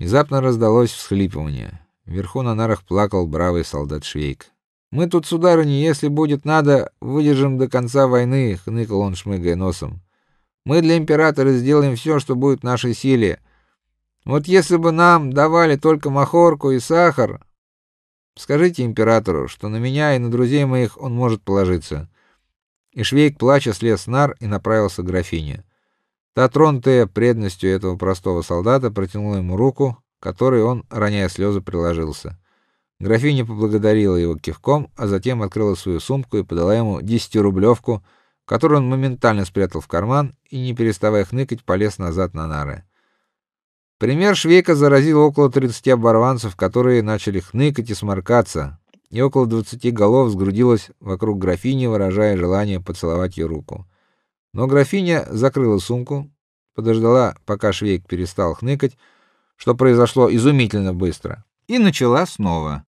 Внезапно раздалось всхлипывание. Вверху на нарах плакал бравый солдат Швейк. Мы тут, сударыня, если будет надо, выдержим до конца войны, хныкал он, шмыгая носом. Мы для императора сделаем все, что будет в нашей силе. Вот если бы нам давали только махорку и сахар, скажите императору, что на меня и на друзей моих он может положиться. И Швейк плача слез с нар и направился к графине. Та, тронутая преданностью этого простого солдата, протянула ему руку, которой он, роняя слезы, приложился. Графиня поблагодарила его кивком, а затем открыла свою сумку и подала ему десятирублевку, которую он моментально спрятал в карман и не переставая хныкать, полез назад на нары. Пример Швейка заразил около 30 оборванцев, которые начали хныкать и сморкаться, и около 20 голов сгрудилось вокруг графини, выражая желание поцеловать ее руку. Но графиня закрыла сумку, подождала, пока Швейк перестал хныкать, что произошло изумительно быстро, и начала снова.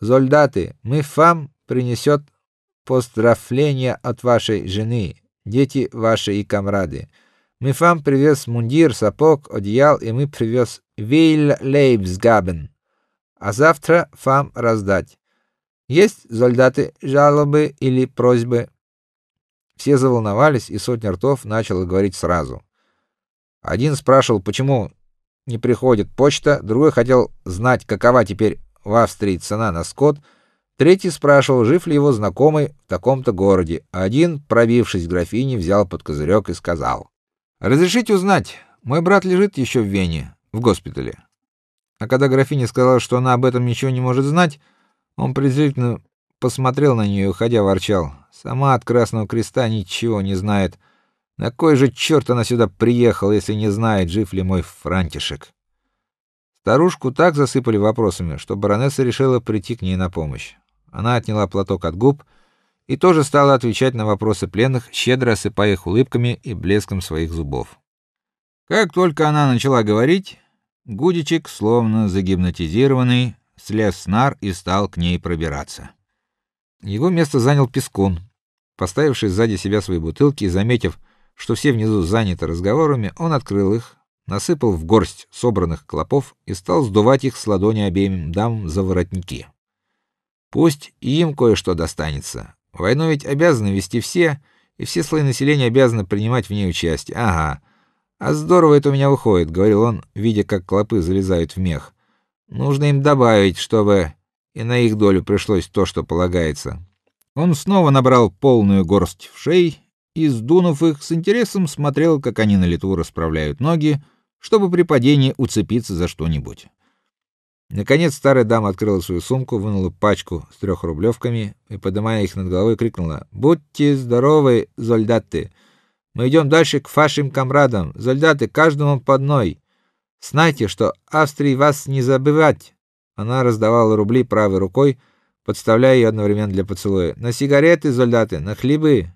Солдаты, мы вам принесет поздравления от вашей жены, дети ваши и камрады. Мы вам привез мундир, сапог, одеял, и мы привез вейл лейбсгабен. А завтра вам раздать. Есть, солдаты, жалобы или просьбы? Все заволновались, и сотня ртов начала говорить сразу. Один спрашивал, почему не приходит почта, другой хотел знать, какова теперь в Австрии цена на скот, третий спрашивал, жив ли его знакомый в таком-то городе, а один, пробившись к графине, взял под козырек и сказал: "Разрешите узнать, мой брат лежит еще в Вене, в госпитале". А когда графиня сказала, что она об этом ничего не может знать, он презрительно посмотрел на нее и ворчал: "Сама от Красного Креста ничего не знает. На кой же черт она сюда приехала, если не знает, жив ли мой Франтишек?" Старушку так засыпали вопросами, что баронесса решила прийти к ней на помощь. Она отняла платок от губ и тоже стала отвечать на вопросы пленных, щедро осыпая их улыбками и блеском своих зубов. Как только она начала говорить, Гудичек, словно загипнотизированный, слез с нар и стал к ней пробираться. Его место занял Пескун. Поставивший сзади себя свои бутылки и заметив, что все внизу заняты разговорами, он открыл их, насыпал в горсть собранных клопов и стал сдувать их с ладони обеим дам за воротники. Пусть и им кое-что достанется. Войну ведь обязаны вести все, и все слои населения обязаны принимать в ней участие. Ага. А здорово это у меня выходит, говорил он, видя, как клопы залезают в мех. Нужно им добавить, чтобы и на их долю пришлось то, что полагается. Он снова набрал полную горсть вшей и, сдунув их, с интересом смотрел, как они на лету расправляют ноги, чтобы при падении уцепиться за что-нибудь. Наконец старая дама открыла свою сумку, вынула пачку с трехрублевками и, поднимая их над головой, крикнула: "Будьте здоровы, солдаты! Мы идем дальше к вашим камрадам. Солдаты, каждому по одной. Знайте, что Австрии вас не забывать". Она раздавала рубли правой рукой, подставляя ее одновременно для поцелуя. "На сигареты, солдаты, на хлебы,